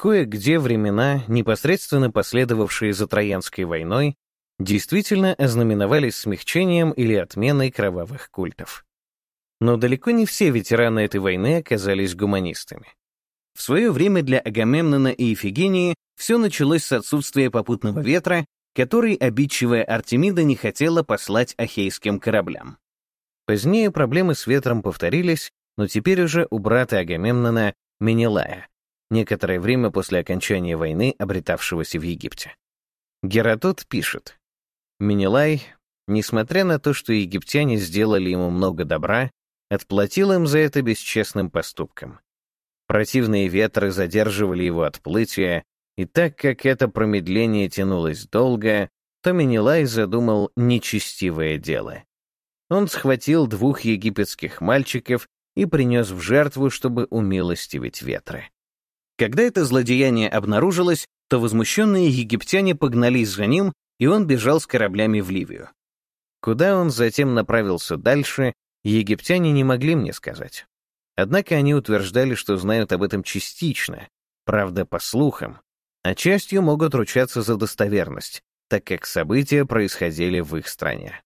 Кое-где времена, непосредственно последовавшие за Троянской войной, действительно ознаменовались смягчением или отменой кровавых культов. Но далеко не все ветераны этой войны оказались гуманистами. В свое время для Агамемнона и Ифигении все началось с отсутствия попутного ветра, который обидчивая Артемида не хотела послать ахейским кораблям. Позднее проблемы с ветром повторились, но теперь уже у брата Агамемнона Менелая, некоторое время после окончания войны, обретавшегося в Египте. Геродот пишет, Менелай, несмотря на то, что египтяне сделали ему много добра, отплатил им за это бесчестным поступком. Противные ветры задерживали его отплытие, и так как это промедление тянулось долго, то Менелай задумал нечестивое дело. Он схватил двух египетских мальчиков и принес в жертву, чтобы умилостивить ветры. Когда это злодеяние обнаружилось, то возмущенные египтяне погнались за ним, и он бежал с кораблями в Ливию. Куда он затем направился дальше, египтяне не могли мне сказать. Однако они утверждали, что знают об этом частично, правда, по слухам, а частью могут ручаться за достоверность, так как события происходили в их стране.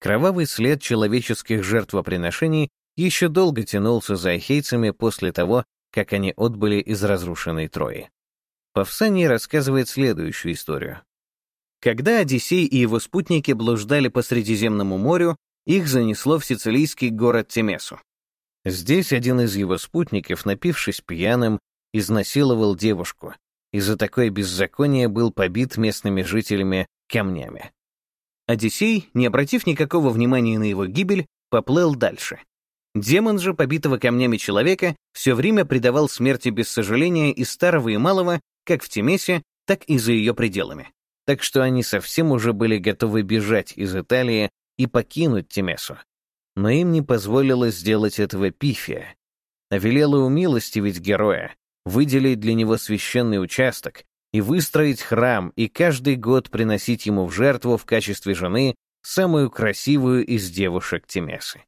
Кровавый след человеческих жертвоприношений еще долго тянулся за ахейцами после того, как они отбыли из разрушенной Трои. Павсаний рассказывает следующую историю. Когда Одиссей и его спутники блуждали по Средиземному морю, их занесло в сицилийский город Темесу. Здесь один из его спутников, напившись пьяным, изнасиловал девушку, и за такое беззаконие был побит местными жителями камнями. Одиссей, не обратив никакого внимания на его гибель, поплыл дальше. Демон же, побитого камнями человека, все время предавал смерти без сожаления и старого, и малого, как в Темесе, так и за ее пределами. Так что они совсем уже были готовы бежать из Италии и покинуть Темесу. Но им не позволило сделать этого Пифия, велела умилостивить героя, выделить для него священный участок и выстроить храм и каждый год приносить ему в жертву в качестве жены самую красивую из девушек Темесы.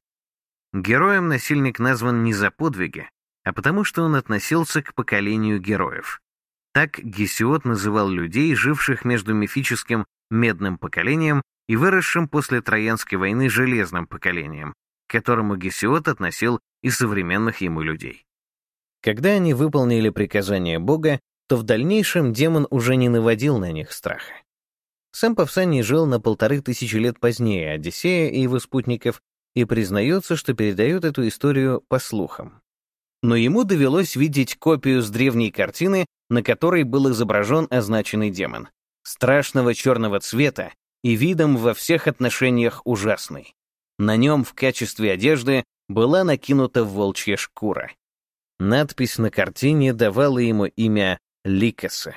Героем насильник назван не за подвиги, а потому что он относился к поколению героев. Так Гесиод называл людей, живших между мифическим медным поколением и выросшим после Троянской войны железным поколением, к которому Гесиод относил и современных ему людей. Когда они выполнили приказание Бога, то в дальнейшем демон уже не наводил на них страха. Сам Павсаний жил на полторы тысячи лет позднее Одиссея и его спутников и признается, что передает эту историю по слухам. Но ему довелось видеть копию с древней картины, на которой был изображен означенный демон. Страшного черного цвета и видом во всех отношениях ужасный. На нем в качестве одежды была накинута волчья шкура. Надпись на картине давала ему имя Ликаса.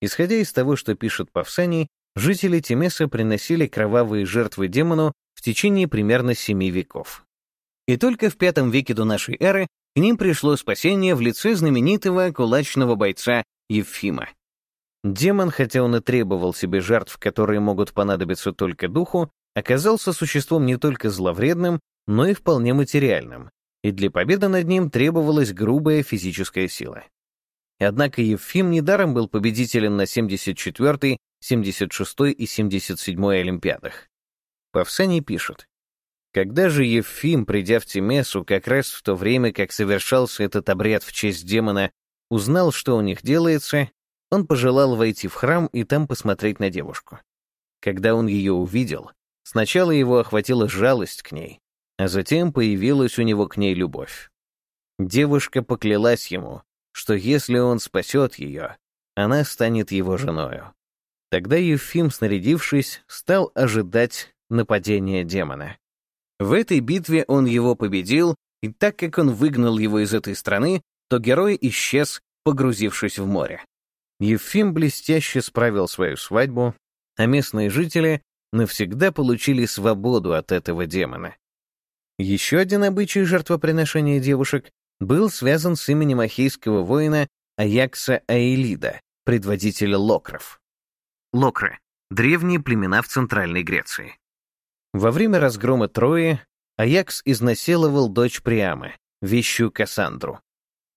Исходя из того, что пишет Павсаний, жители Темеса приносили кровавые жертвы демону в течение примерно семи веков. И только в V веке до нашей эры к ним пришло спасение в лице знаменитого кулачного бойца Евфима. Демон, хотя он и требовал себе жертв, которые могут понадобиться только духу, оказался существом не только зловредным, но и вполне материальным, и для победы над ним требовалась грубая физическая сила. Однако Евфим недаром был победителем на 74-й, 76-й и 77-й Олимпиадах. Павсаний пишет, «Когда же Евфим, придя в Тимесу, как раз в то время, как совершался этот обряд в честь демона, узнал, что у них делается, он пожелал войти в храм и там посмотреть на девушку. Когда он ее увидел, сначала его охватила жалость к ней, а затем появилась у него к ней любовь. Девушка поклялась ему, что если он спасет ее, она станет его женою. Тогда Ефим, снарядившись, стал ожидать нападения демона. В этой битве он его победил, и так как он выгнал его из этой страны, то герой исчез, погрузившись в море. Ефим блестяще справил свою свадьбу, а местные жители навсегда получили свободу от этого демона. Еще один обычай жертвоприношения девушек был связан с именем ахейского воина Аякса Аэлида, предводителя локров. Локры — древние племена в Центральной Греции. Во время разгрома Трои Аякс изнасиловал дочь Приамы, вещую Кассандру.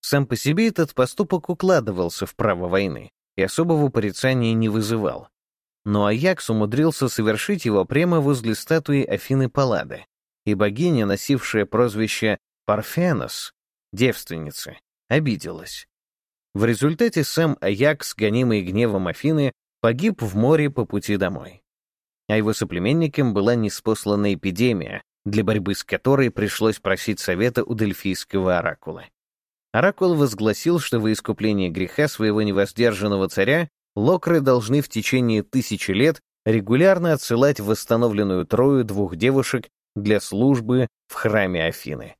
Сам по себе этот поступок укладывался в право войны и особого порицания не вызывал. Но Аякс умудрился совершить его прямо возле статуи Афины Паллады, и богиня, носившая прозвище Парфенос, девственницы, обиделась. В результате сам Аякс, гонимый гневом Афины, погиб в море по пути домой. А его соплеменникам была неспослана эпидемия, для борьбы с которой пришлось просить совета у Дельфийского оракула. Оракул возгласил, что во искупление греха своего невоздержанного царя локры должны в течение тысячи лет регулярно отсылать в восстановленную Трою двух девушек для службы в храме Афины.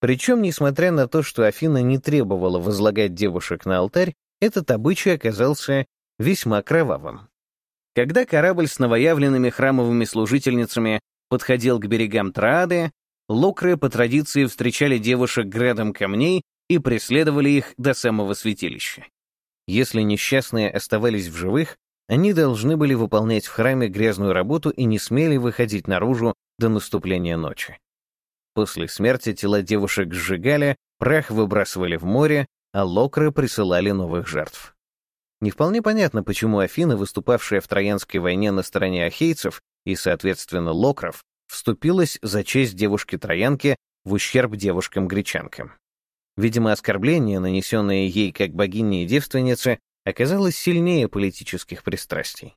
Причем, несмотря на то, что Афина не требовала возлагать девушек на алтарь, этот обычай оказался весьма кровавым. Когда корабль с новоявленными храмовыми служительницами подходил к берегам Троады, локры по традиции встречали девушек градом камней и преследовали их до самого святилища. Если несчастные оставались в живых, они должны были выполнять в храме грязную работу и не смели выходить наружу до наступления ночи. После смерти тела девушек сжигали, прах выбрасывали в море, а локры присылали новых жертв. Не вполне понятно, почему Афина, выступавшая в Троянской войне на стороне ахейцев и, соответственно, локров, вступилась за честь девушки-троянки в ущерб девушкам-гречанкам. Видимо, оскорбление, нанесенное ей как богине и девственнице, оказалось сильнее политических пристрастий.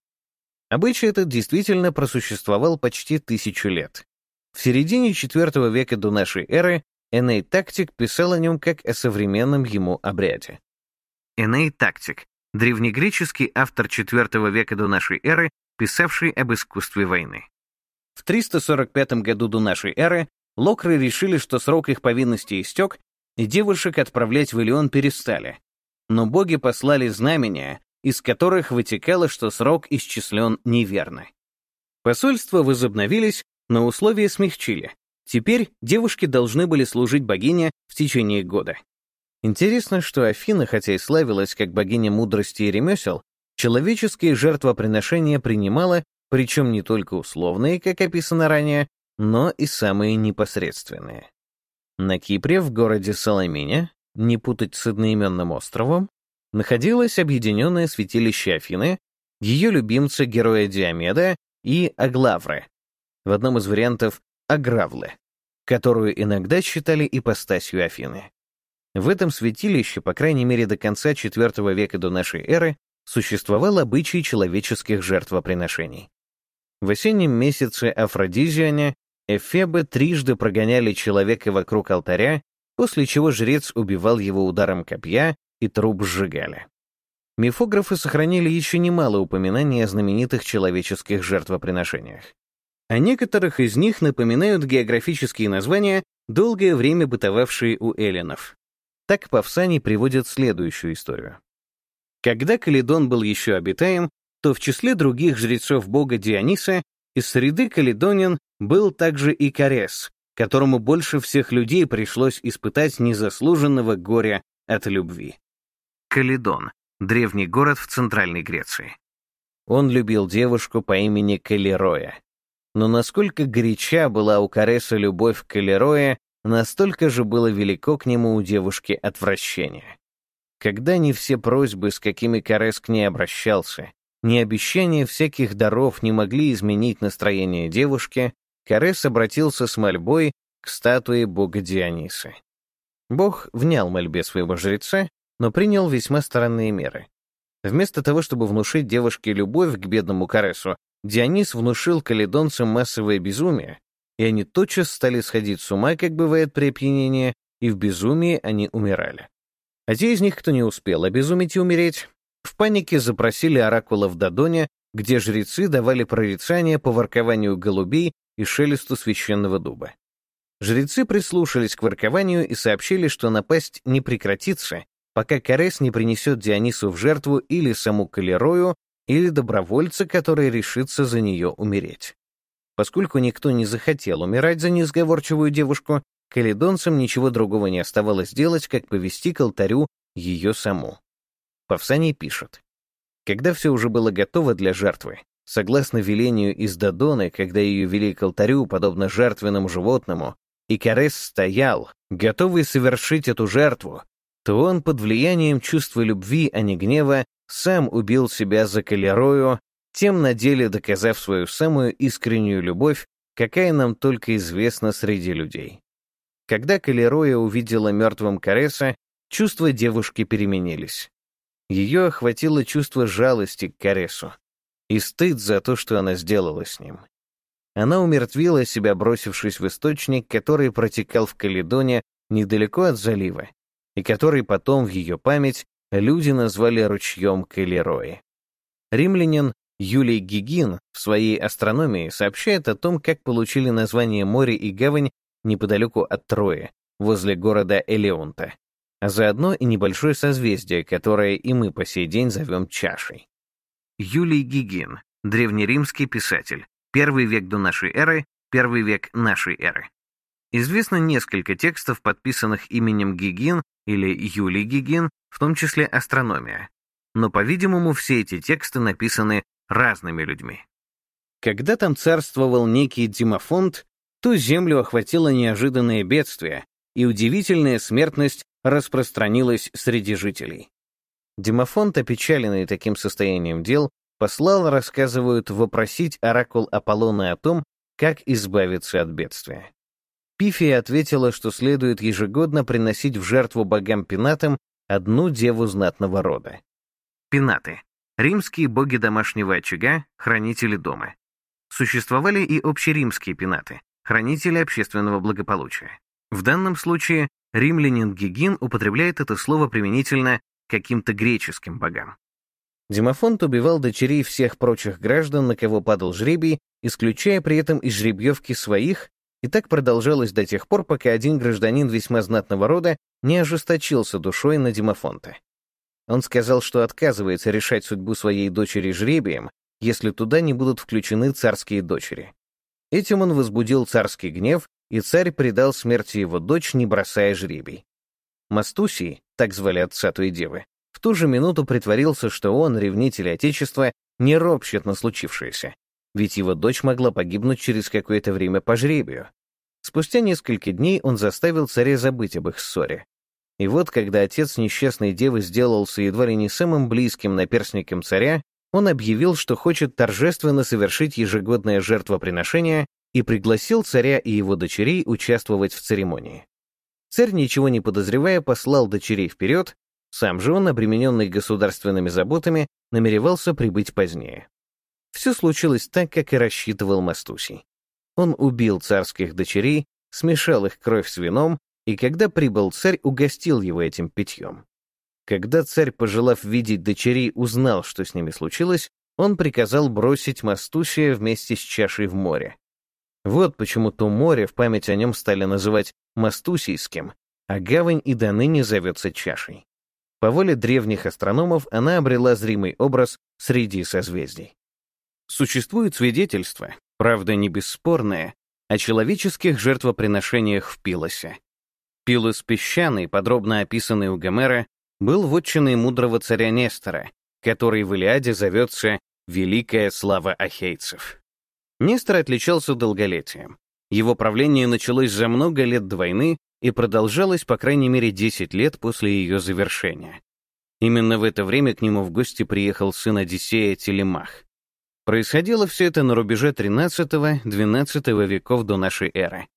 Обычай этот действительно просуществовал почти тысячу лет. В середине IV века до нашей эры Эней Тактик писал о нем как о современном ему обряде. Эней Тактик — древнегреческий автор IV века до нашей эры, писавший об искусстве войны. В 345 году до нашей эры локры решили, что срок их повинности истек, и девушек отправлять в Илион перестали. Но боги послали знамения, из которых вытекало, что срок исчислен неверно. Посольства возобновились, но условия смягчили. Теперь девушки должны были служить богине в течение года. Интересно, что Афина, хотя и славилась как богиня мудрости и ремесел, человеческие жертвоприношения принимала, причем не только условные, как описано ранее, но и самые непосредственные. На Кипре, в городе Соломине, не путать с одноименным островом, находилось объединенное святилище Афины, ее любимца героя Диомеда и Аглавры, в одном из вариантов Агравлы, которую иногда считали ипостасью Афины. В этом святилище, по крайней мере до конца IV века до нашей эры, существовал обычай человеческих жертвоприношений. В осеннем месяце Афродизиане Эфебы трижды прогоняли человека вокруг алтаря, после чего жрец убивал его ударом копья и труп сжигали. Мифографы сохранили еще немало упоминаний о знаменитых человеческих жертвоприношениях. О некоторых из них напоминают географические названия, долгое время бытовавшие у эллинов. Так Павсаний приводит следующую историю. Когда Каледон был еще обитаем, то в числе других жрецов бога Диониса из среды каледонин был также и Карес, которому больше всех людей пришлось испытать незаслуженного горя от любви. Каледон — древний город в Центральной Греции. Он любил девушку по имени Калероя. Но насколько горяча была у Кареса любовь к Калероя, настолько же было велико к нему у девушки отвращение. Когда не все просьбы, с какими Карес к ней обращался, ни обещания всяких даров не могли изменить настроение девушки, Карес обратился с мольбой к статуе бога Диониса. Бог внял мольбе своего жреца, но принял весьма странные меры. Вместо того, чтобы внушить девушке любовь к бедному Каресу, Дионис внушил каледонцам массовое безумие, и они тотчас стали сходить с ума, как бывает при опьянении, и в безумии они умирали. А те из них, кто не успел обезумить и умереть, в панике запросили оракула в Дадоне, где жрецы давали прорицания по воркованию голубей и шелесту священного дуба. Жрецы прислушались к воркованию и сообщили, что напасть не прекратится, пока Карес не принесет Дионису в жертву или саму Калерою, или добровольца, который решится за нее умереть. Поскольку никто не захотел умирать за несговорчивую девушку, каледонцам ничего другого не оставалось делать, как повести к алтарю ее саму. Павсаний пишет. Когда все уже было готово для жертвы, согласно велению из Дадоны, когда ее вели к алтарю, подобно жертвенному животному, и Карес стоял, готовый совершить эту жертву, то он под влиянием чувства любви, а не гнева, сам убил себя за Калерою, тем на деле доказав свою самую искреннюю любовь, какая нам только известна среди людей. Когда Калероя увидела мертвым Кареса, чувства девушки переменились. Ее охватило чувство жалости к Каресу и стыд за то, что она сделала с ним. Она умертвила себя, бросившись в источник, который протекал в Каледоне недалеко от залива, и который потом в ее память люди назвали ручьем Калерои. Римлянин Юлий Гигин в своей астрономии сообщает о том, как получили название море и гавань неподалеку от Трои, возле города Элеонта, а заодно и небольшое созвездие, которое и мы по сей день зовем чашей. Юлий Гигин, древнеримский писатель, первый век до нашей эры, первый век нашей эры. Известно несколько текстов, подписанных именем Гигин или Юлий Гигин, в том числе астрономия. Но, по-видимому, все эти тексты написаны разными людьми. Когда там царствовал некий Димофонт, ту землю охватило неожиданное бедствие, и удивительная смертность распространилась среди жителей. Димофонт, опечаленный таким состоянием дел, послал, рассказывают, вопросить оракул Аполлона о том, как избавиться от бедствия. Пифия ответила, что следует ежегодно приносить в жертву богам пенатам одну деву знатного рода. Пенаты Римские боги домашнего очага, хранители дома. Существовали и общеримские пенаты, хранители общественного благополучия. В данном случае римлянин Гигин употребляет это слово применительно каким-то греческим богам. Демофонт убивал дочерей всех прочих граждан, на кого падал жребий, исключая при этом из жребьевки своих, и так продолжалось до тех пор, пока один гражданин весьма знатного рода не ожесточился душой на Демофонта. Он сказал, что отказывается решать судьбу своей дочери жребием, если туда не будут включены царские дочери. Этим он возбудил царский гнев, и царь предал смерти его дочь, не бросая жребий. Мастусий, так звали отца той девы, в ту же минуту притворился, что он, ревнитель Отечества, не ропщет на случившееся, ведь его дочь могла погибнуть через какое-то время по жребию. Спустя несколько дней он заставил царя забыть об их ссоре. И вот, когда отец несчастной девы сделался едва ли не самым близким наперсником царя, он объявил, что хочет торжественно совершить ежегодное жертвоприношение и пригласил царя и его дочерей участвовать в церемонии. Царь, ничего не подозревая, послал дочерей вперед, сам же он, обремененный государственными заботами, намеревался прибыть позднее. Все случилось так, как и рассчитывал Мастусий. Он убил царских дочерей, смешал их кровь с вином и когда прибыл царь, угостил его этим питьем. Когда царь, пожелав видеть дочерей, узнал, что с ними случилось, он приказал бросить Мастусия вместе с чашей в море. Вот почему то море в память о нем стали называть Мастусийским, а гавань и до ныне зовется чашей. По воле древних астрономов она обрела зримый образ среди созвездий. Существует свидетельство, правда не бесспорное, о человеческих жертвоприношениях в Пилосе. Пилос Песчаный, подробно описанный у Гомера, был вотчиной мудрого царя Нестора, который в Илиаде зовется «Великая слава ахейцев». Нестор отличался долголетием. Его правление началось за много лет до войны и продолжалось по крайней мере 10 лет после ее завершения. Именно в это время к нему в гости приехал сын Одиссея Телемах. Происходило все это на рубеже XIII-XII веков до нашей эры.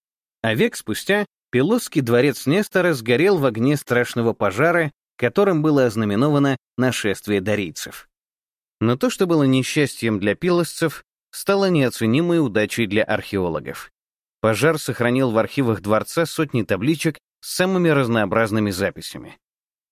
А век спустя Пилосский дворец Нестора сгорел в огне страшного пожара, которым было ознаменовано нашествие дарийцев. Но то, что было несчастьем для пилосцев, стало неоценимой удачей для археологов. Пожар сохранил в архивах дворца сотни табличек с самыми разнообразными записями.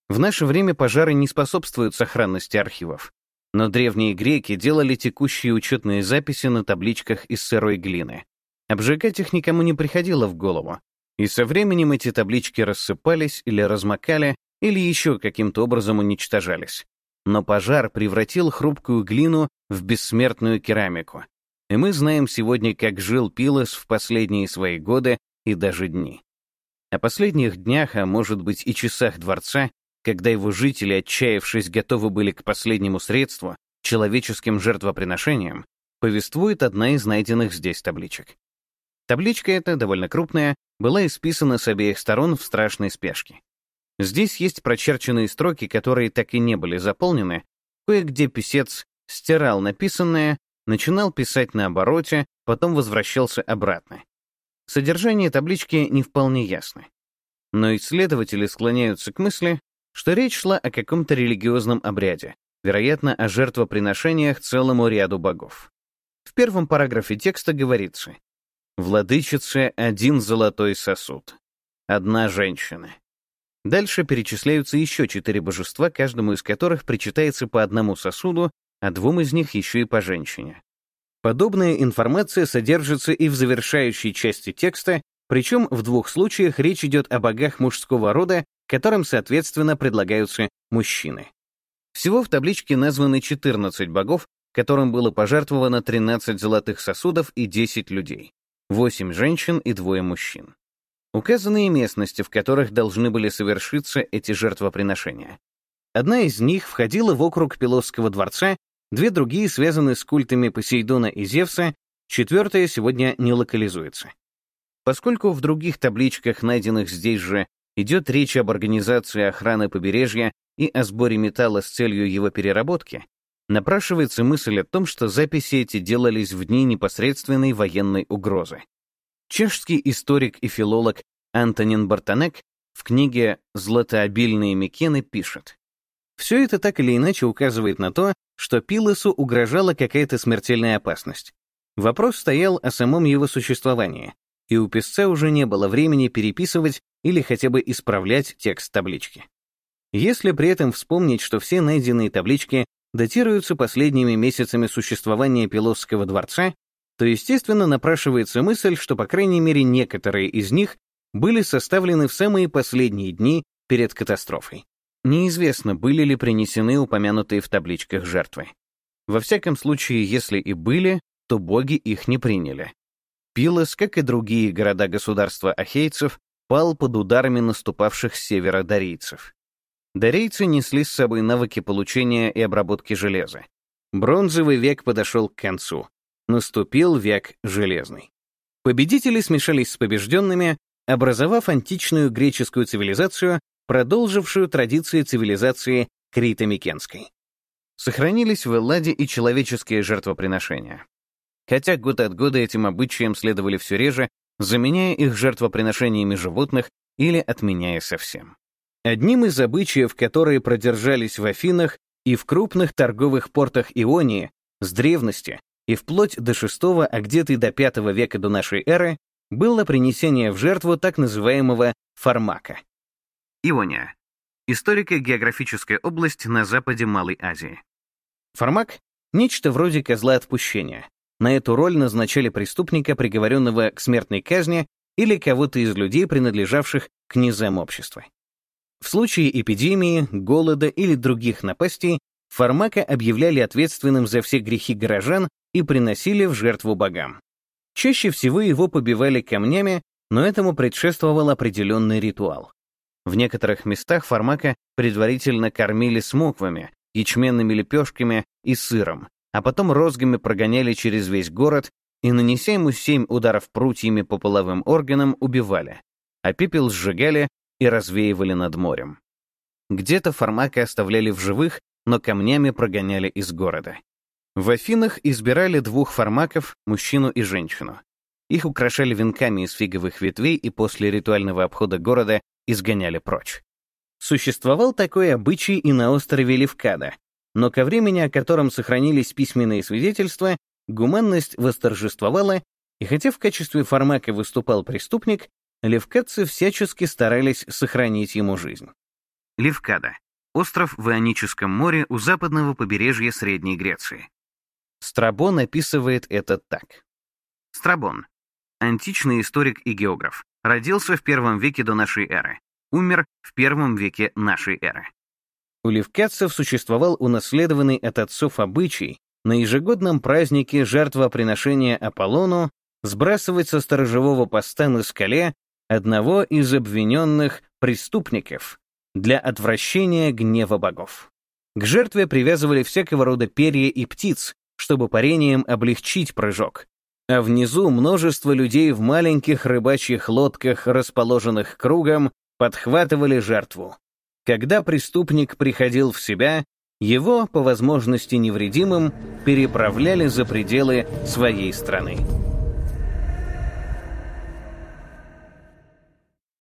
В наше время пожары не способствуют сохранности архивов, но древние греки делали текущие учетные записи на табличках из сырой глины. Обжигать их никому не приходило в голову, и со временем эти таблички рассыпались или размокали, или еще каким-то образом уничтожались. Но пожар превратил хрупкую глину в бессмертную керамику. И мы знаем сегодня, как жил Пилос в последние свои годы и даже дни. О последних днях, а может быть и часах дворца, когда его жители, отчаявшись, готовы были к последнему средству, человеческим жертвоприношениям, повествует одна из найденных здесь табличек. Табличка эта, довольно крупная, была исписана с обеих сторон в страшной спешке. Здесь есть прочерченные строки, которые так и не были заполнены, кое-где писец стирал написанное, начинал писать на обороте, потом возвращался обратно. Содержание таблички не вполне ясно. Но исследователи склоняются к мысли, что речь шла о каком-то религиозном обряде, вероятно, о жертвоприношениях целому ряду богов. В первом параграфе текста говорится «Владычице один золотой сосуд, одна женщина». Дальше перечисляются еще четыре божества, каждому из которых причитается по одному сосуду, а двум из них еще и по женщине. Подобная информация содержится и в завершающей части текста, причем в двух случаях речь идет о богах мужского рода, которым, соответственно, предлагаются мужчины. Всего в табличке названы 14 богов, которым было пожертвовано 13 золотых сосудов и 10 людей, 8 женщин и двое мужчин. Указаны и местности, в которых должны были совершиться эти жертвоприношения. Одна из них входила в округ Пилосского дворца Две другие связаны с культами Посейдона и Зевса, четвертая сегодня не локализуется. Поскольку в других табличках, найденных здесь же, идет речь об организации охраны побережья и о сборе металла с целью его переработки, напрашивается мысль о том, что записи эти делались в дни непосредственной военной угрозы. Чешский историк и филолог Антонин Бартанек в книге «Златообильные Микены» пишет, «Все это так или иначе указывает на то, что Пилосу угрожала какая-то смертельная опасность. Вопрос стоял о самом его существовании, и у писца уже не было времени переписывать или хотя бы исправлять текст таблички. Если при этом вспомнить, что все найденные таблички датируются последними месяцами существования Пилосского дворца, то, естественно, напрашивается мысль, что, по крайней мере, некоторые из них были составлены в самые последние дни перед катастрофой. Неизвестно, были ли принесены упомянутые в табличках жертвы. Во всяком случае, если и были, то боги их не приняли. Пилос, как и другие города-государства ахейцев, пал под ударами наступавших с севера дарийцев. Дарийцы несли с собой навыки получения и обработки железа. Бронзовый век подошел к концу. Наступил век железный. Победители смешались с побежденными, образовав античную греческую цивилизацию, продолжившую традиции цивилизации Крито-Микенской. Сохранились в Элладе и человеческие жертвоприношения. Хотя год от года этим обычаям следовали все реже, заменяя их жертвоприношениями животных или отменяя совсем. Одним из обычаев, которые продержались в Афинах и в крупных торговых портах Ионии с древности и вплоть до VI, а где-то и до V века до нашей эры, было принесение в жертву так называемого фармака. Иония. Историко-географическая область на западе Малой Азии. Фармак — нечто вроде козла отпущения. На эту роль назначали преступника, приговоренного к смертной казни, или кого-то из людей, принадлежавших к низам общества. В случае эпидемии, голода или других напастей Фармака объявляли ответственным за все грехи горожан и приносили в жертву богам. Чаще всего его побивали камнями, но этому предшествовал определенный ритуал. В некоторых местах фармака предварительно кормили смоквами, ячменными лепешками и сыром, а потом розгами прогоняли через весь город и, нанеся ему семь ударов прутьями по половым органам, убивали, а пепел сжигали и развеивали над морем. Где-то фармака оставляли в живых, но камнями прогоняли из города. В Афинах избирали двух фармаков, мужчину и женщину. Их украшали венками из фиговых ветвей и после ритуального обхода города изгоняли прочь. Существовал такой обычай и на острове Левкада, но ко времени, о котором сохранились письменные свидетельства, гуманность восторжествовала, и хотя в качестве фармака выступал преступник, левкадцы всячески старались сохранить ему жизнь. Левкада — остров в Ионическом море у западного побережья Средней Греции. Страбон описывает это так. Страбон — античный историк и географ, Родился в первом веке до нашей эры. Умер в первом веке нашей эры. У левкадцев существовал унаследованный от отцов обычай на ежегодном празднике жертвоприношения Аполлону сбрасывать со сторожевого поста на скале одного из обвиненных преступников для отвращения гнева богов. К жертве привязывали всякого рода перья и птиц, чтобы парением облегчить прыжок, а внизу множество людей в маленьких рыбачьих лодках, расположенных кругом, подхватывали жертву. Когда преступник приходил в себя, его, по возможности невредимым, переправляли за пределы своей страны.